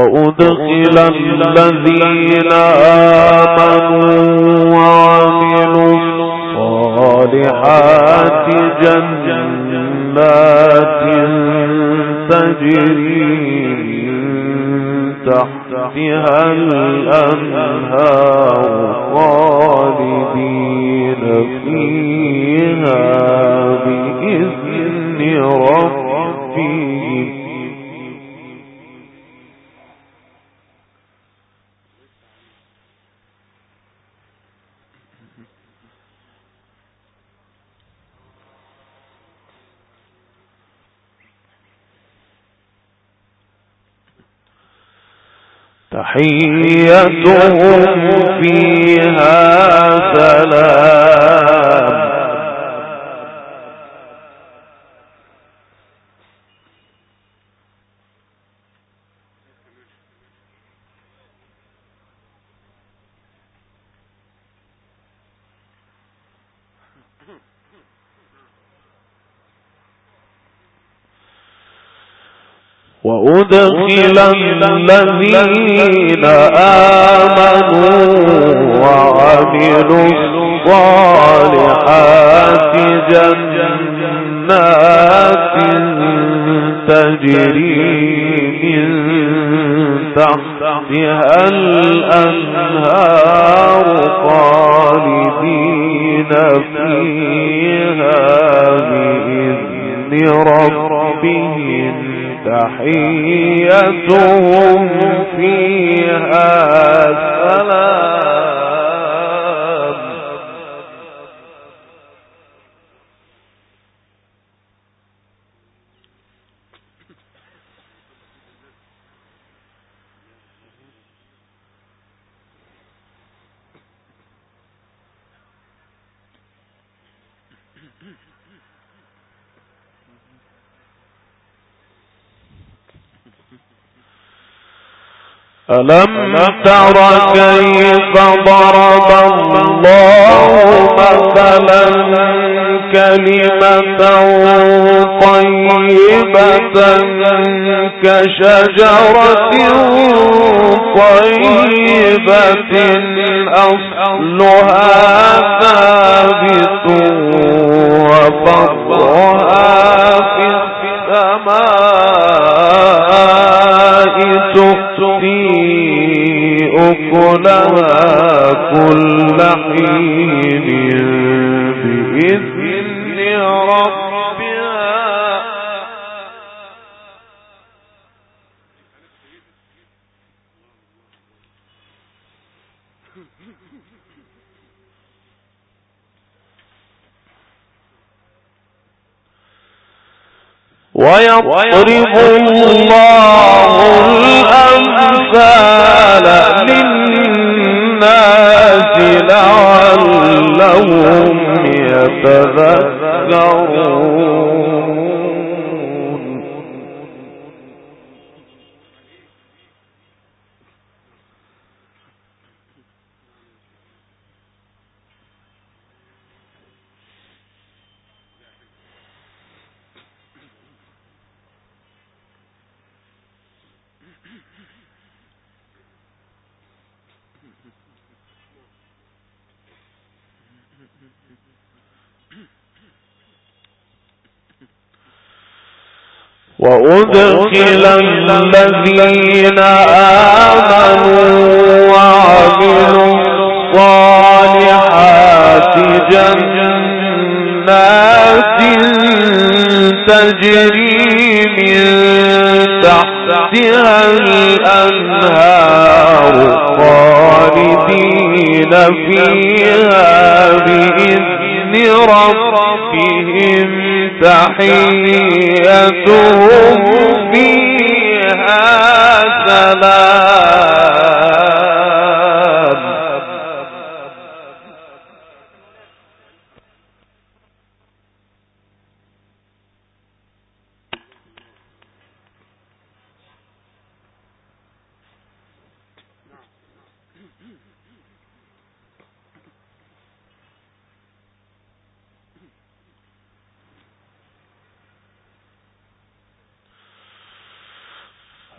وأدخل الذين آمنوا وعملوا الصالحات جنات تجري تحتها الأنهار خالدين فيها بإذن ربهم. تحيتهم فيها سلام وأدخل الذين آمنوا وعملوا الصالحات جنات تجري من تحتها الأنهار خالدين فيها بإذن ربهم. تحيتهم فيها سلام ألم تر كيف ضرب الله مثلا كلمة طيبة كشجرة طيبة أصلها ثابت وفرها في السماء تؤتي أكلها كل حين بإذن ويضرب الله الأمثال للناس لعلهم يتذكرون. وأدخل الذين آمنوا وعملوا الصالحات جنات تجري من تحتها الأنهار خالدين فيها بإذن ربهم. تحيتهم فيها سلام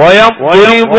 ويضرب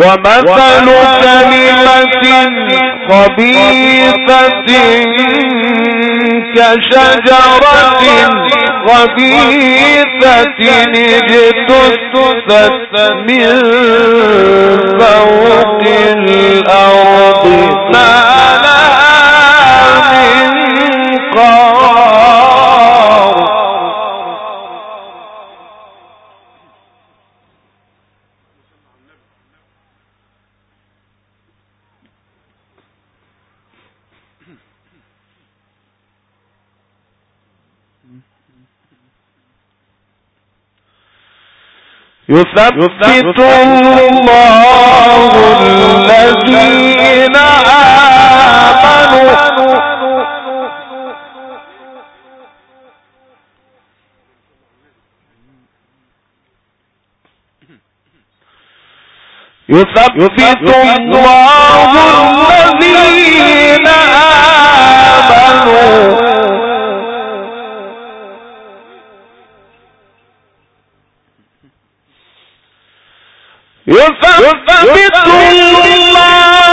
ومثل كلمة خبيثة كشجرة خبيثة اجتثت من فوق الأرض. ما يثبت الله الذين آمنوا. يثبت الله الذين آمنوا. يثبت الله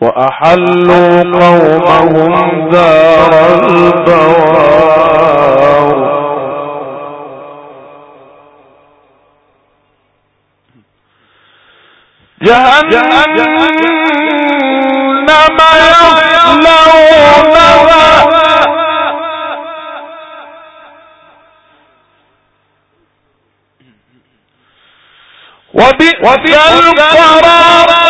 وأحلوا قومهم دار البوار. جهنم يصلونها. وبئس القرار.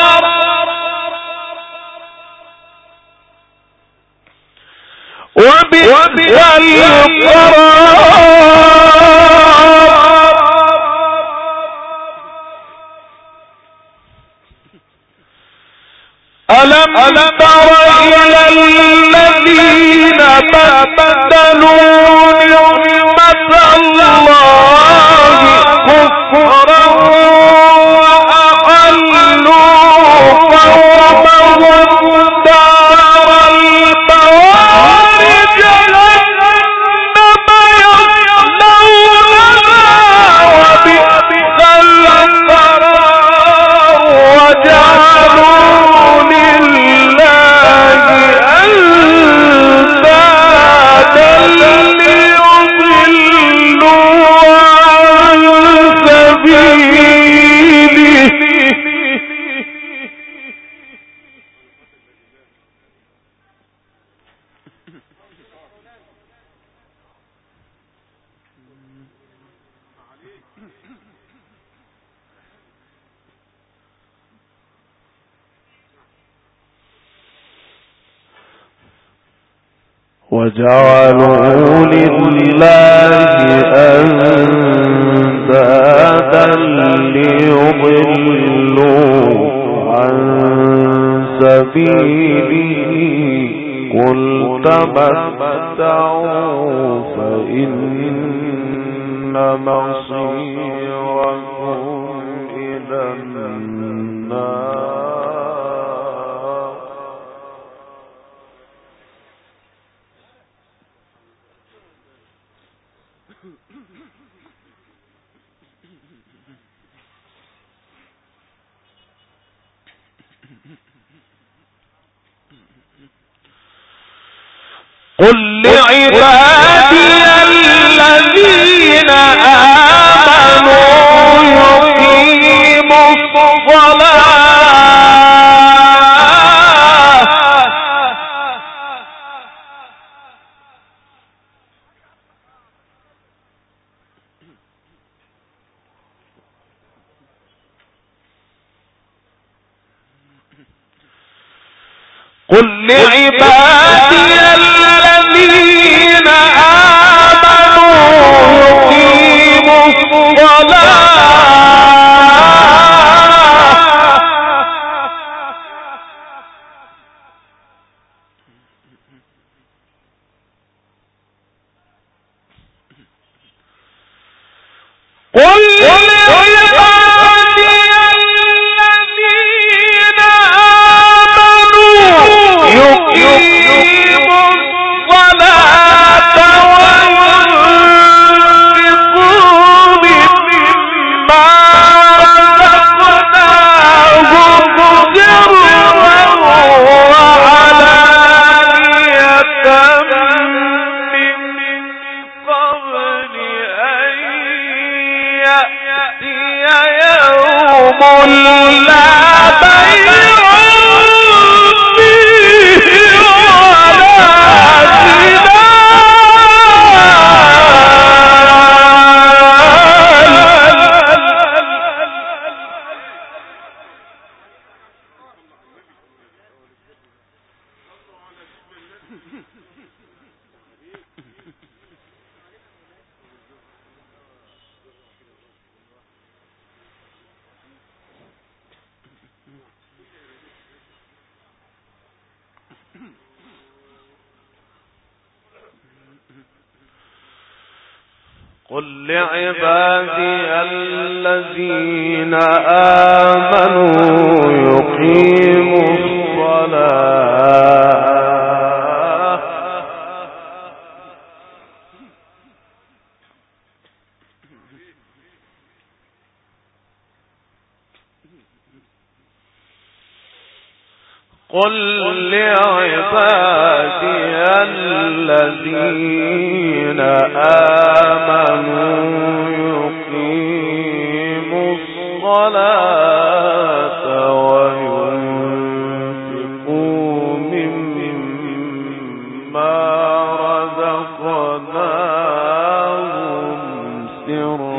وبئس القرار ألم تر الذين بدلوا نعمة الله كفرا وجعلوا لله أندادا ليضلوا عن سبيله قل فإن مصيركم إلى النار قل لعبادي الذين آمنوا يقيموا الصلاة. قل لعبادي قل لعبادي الذين آمنوا رزقناهم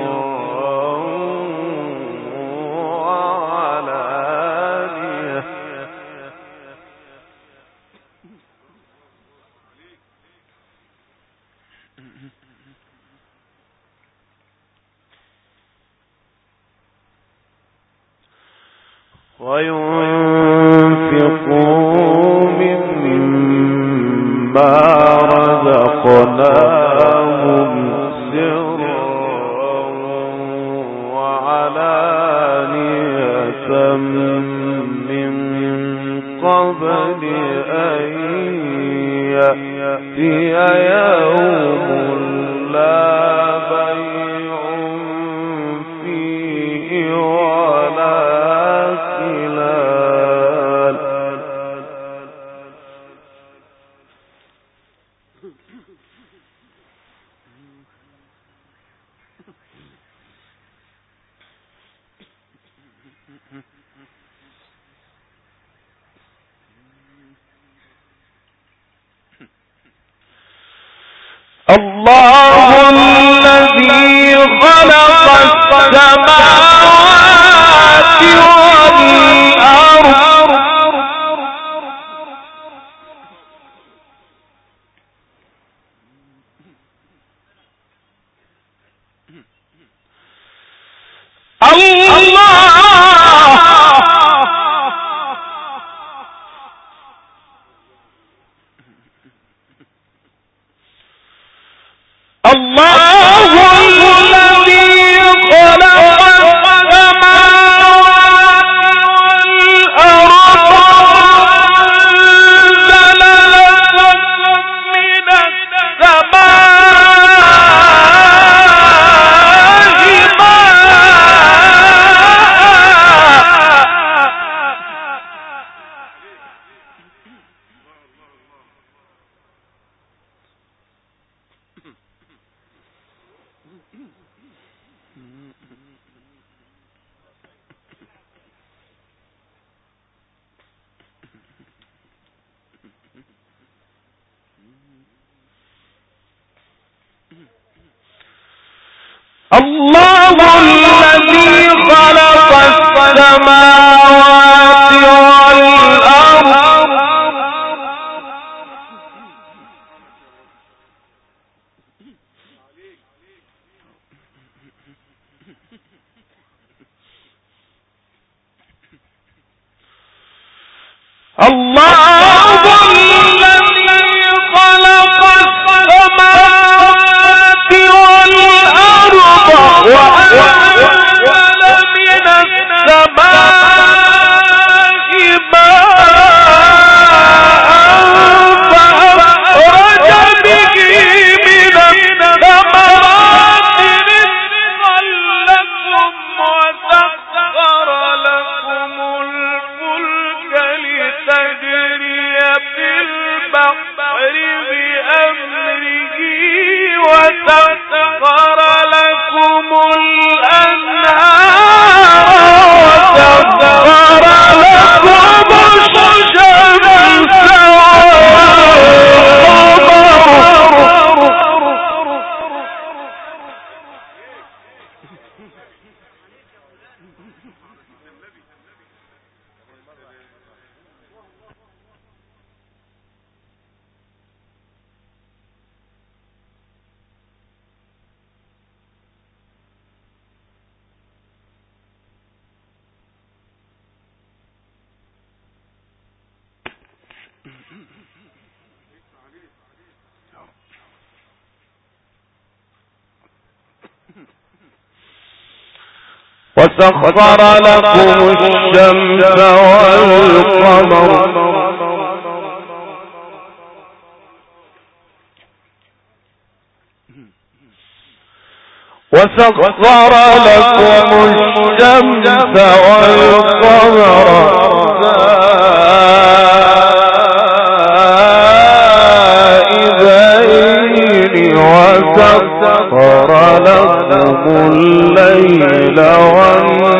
اللہ وسخر لكم الشمس والقمر. وسخر لكم الشمس والقمر. وسخر لكم الليل والنهار.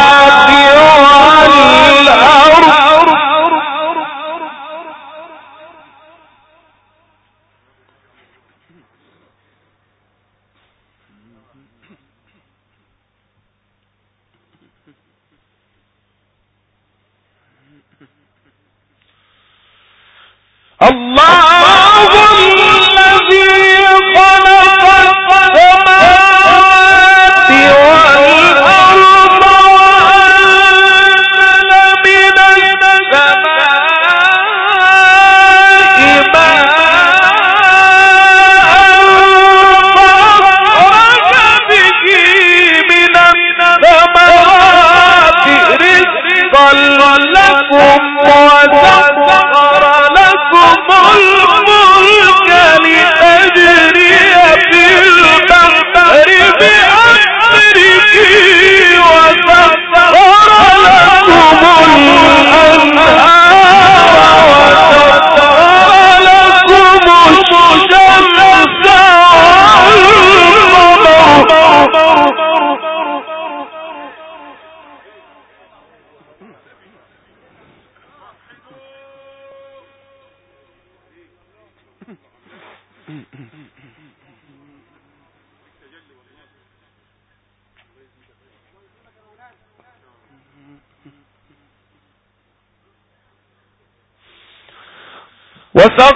وسخا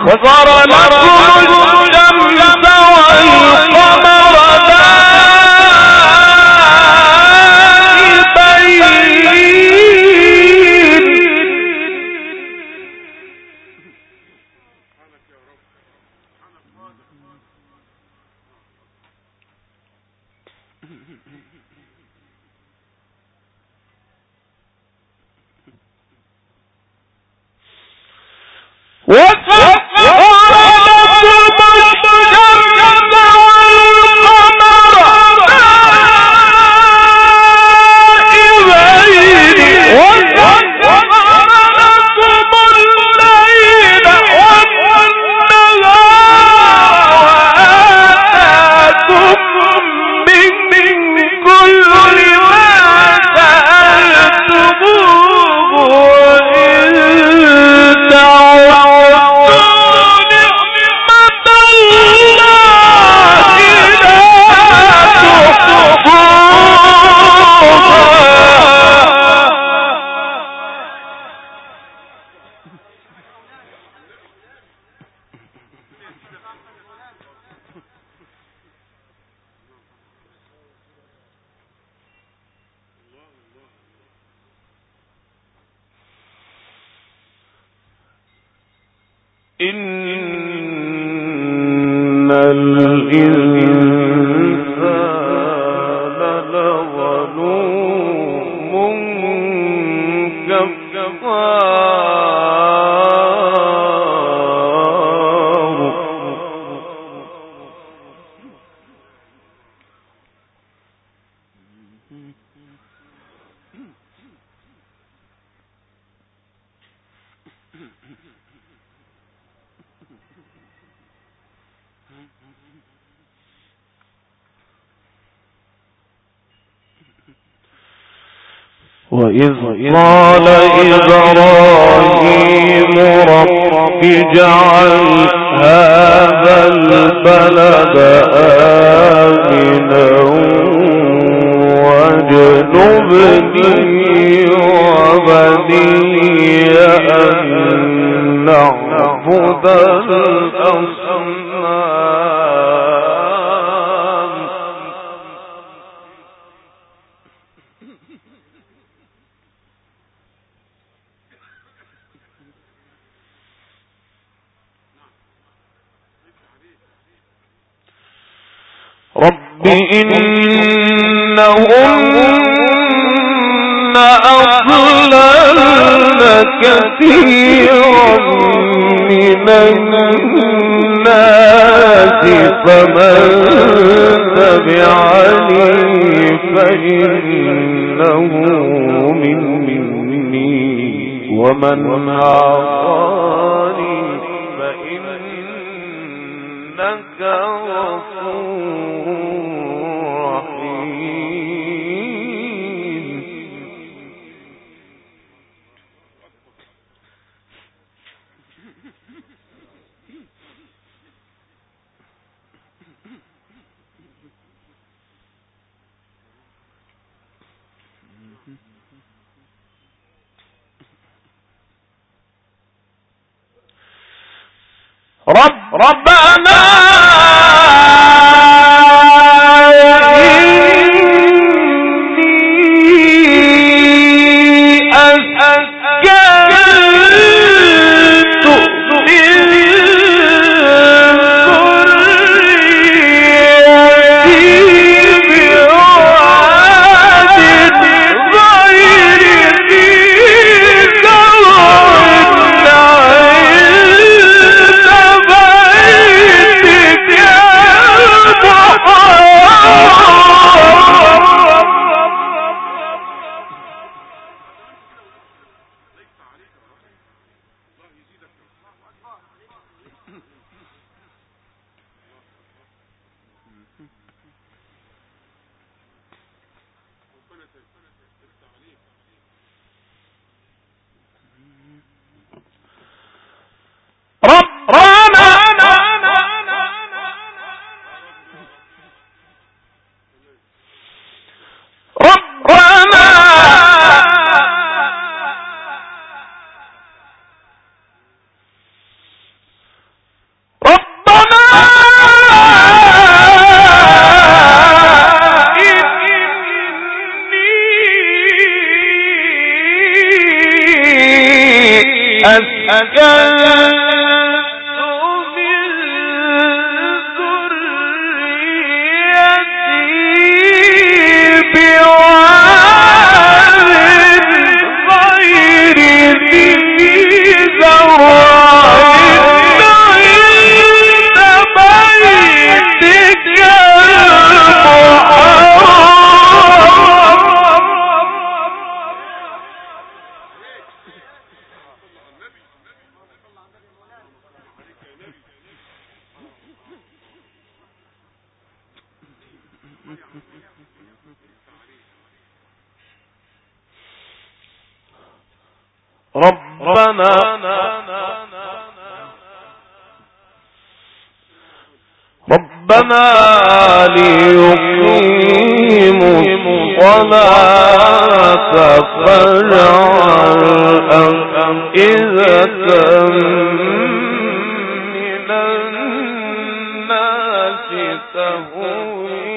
وإذ قال إبراهيم رب اجعل هذا البلد آمنا واجنبني وبني أن نعبد إنهن أضللن كثيرا من الناس فمن تبعني فإنه مني. ومن عصاني رب ربنا ليقيموا الصلاة فاجعل أفئدة ربنا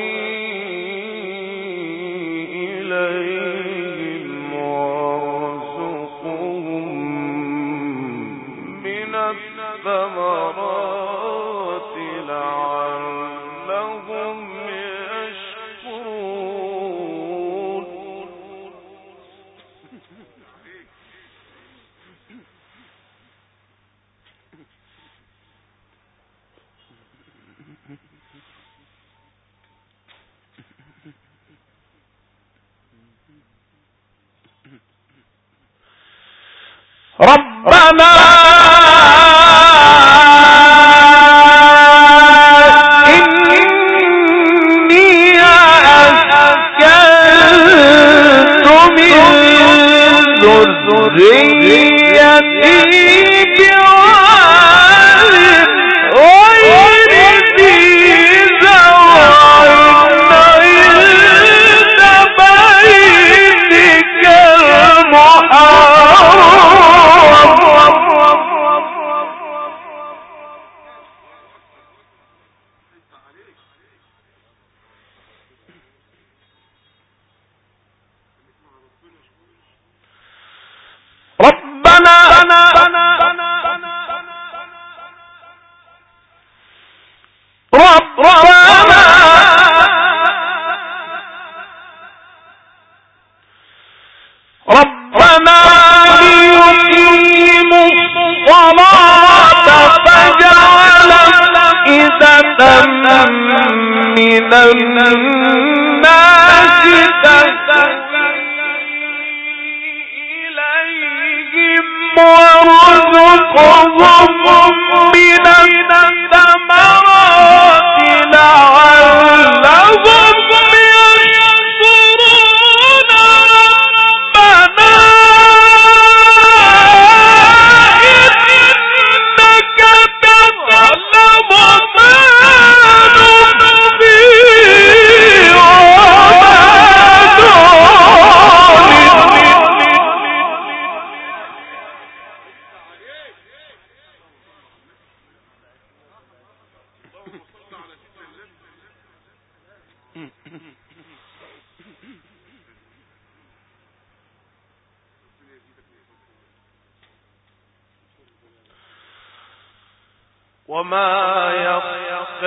فَ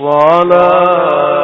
وعلى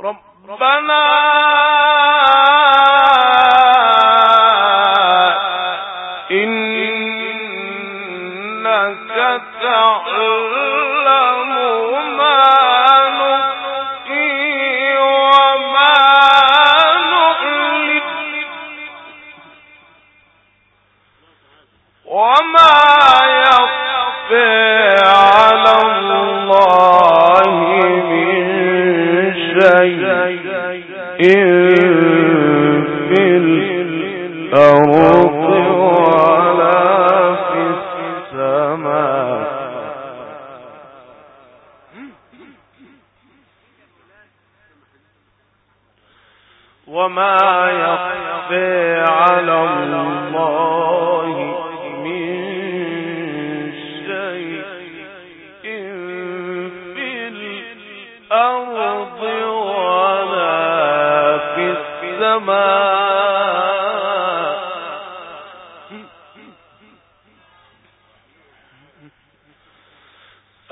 ربنا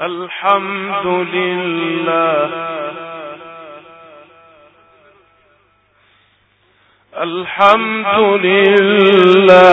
الحمد لله. الحمد لله.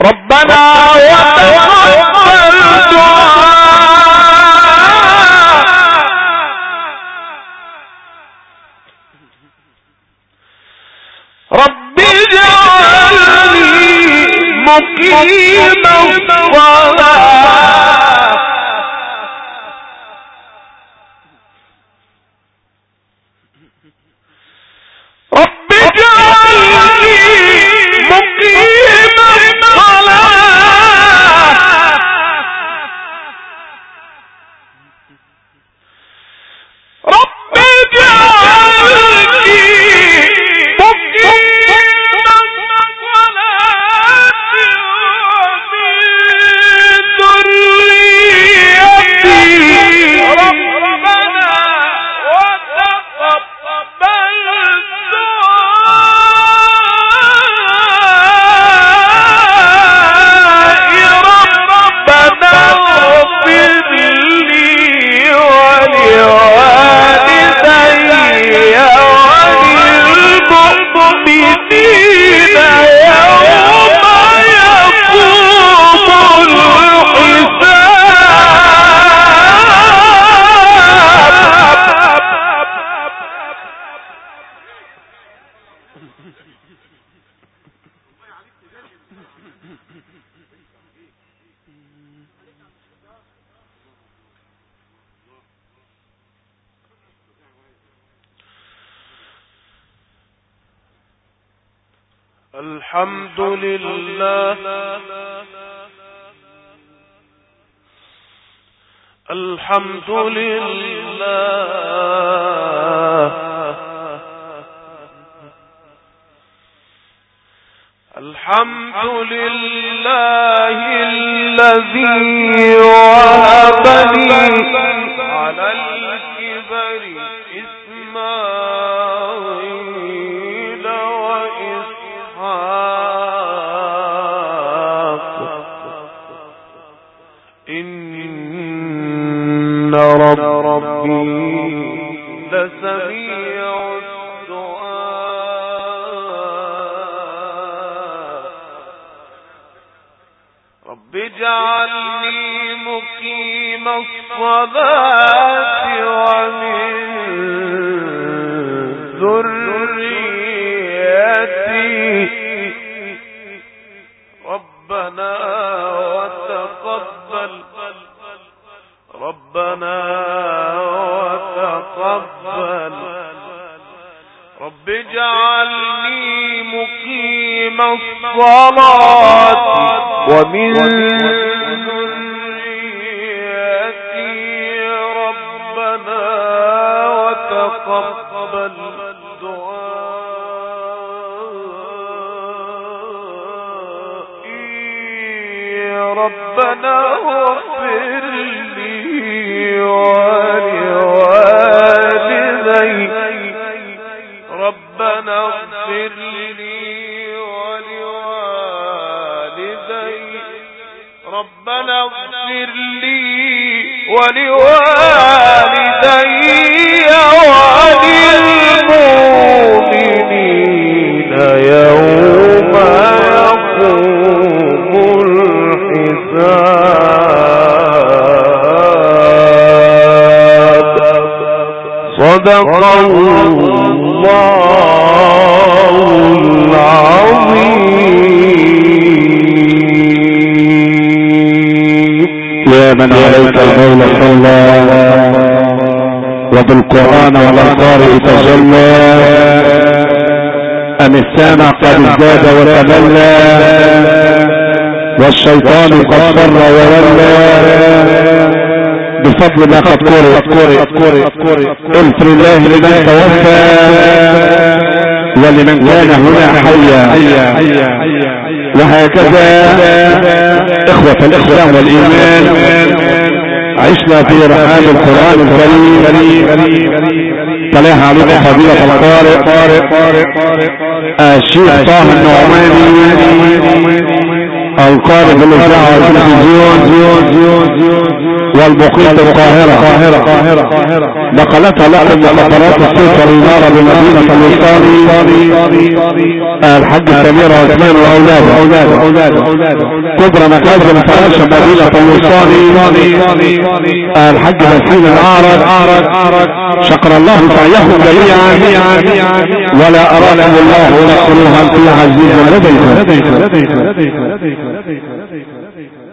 ربنا وتقبل رب اجعلني مقيم الصلاة الحمد لله. الحمد لله. الحمد لله الذي وهب لي على اجعلني مقيم الصلاة ومن ذريتي. ربنا وتقبل. ربنا وتقبل. رب اجعلني الصلاة ومن ذريتي ربنا تقبل دعائي ربنا اغفر لي ولوالدي ربنا اغفر لي ولوالدي وللمؤمنين يوم يقوم الحساب. صدق الله من عليك المولى صلى. وبالقرآن والأنصار تجلى. أم السامع قد ازداد وتملى. والشيطان قد فر وولى. بفضل ما قد قرئ قلت لله لمن توفى. ولمن كان هنا حيا. وهكذا إخوة الإسلام والإيمان. عشنا في رحاب القرآن الكريم. طلعها عليكم فضيلة القارئ الشيخ طه النعماني. القارئ بالاذاعة والتلفزيون والمقيم بالقاهرة. نقلتها لكم مخابرات الصوت والإنارة بمدينة الوسطاني الحج سمير عثمان وأولاده كبرى مكازم فراشة مدينة الوسطاني الحج مسكين الأعرج شكر الله سعيهم جميعا. ولا أراكم الله نصروها في عزيز لديكم ولديكم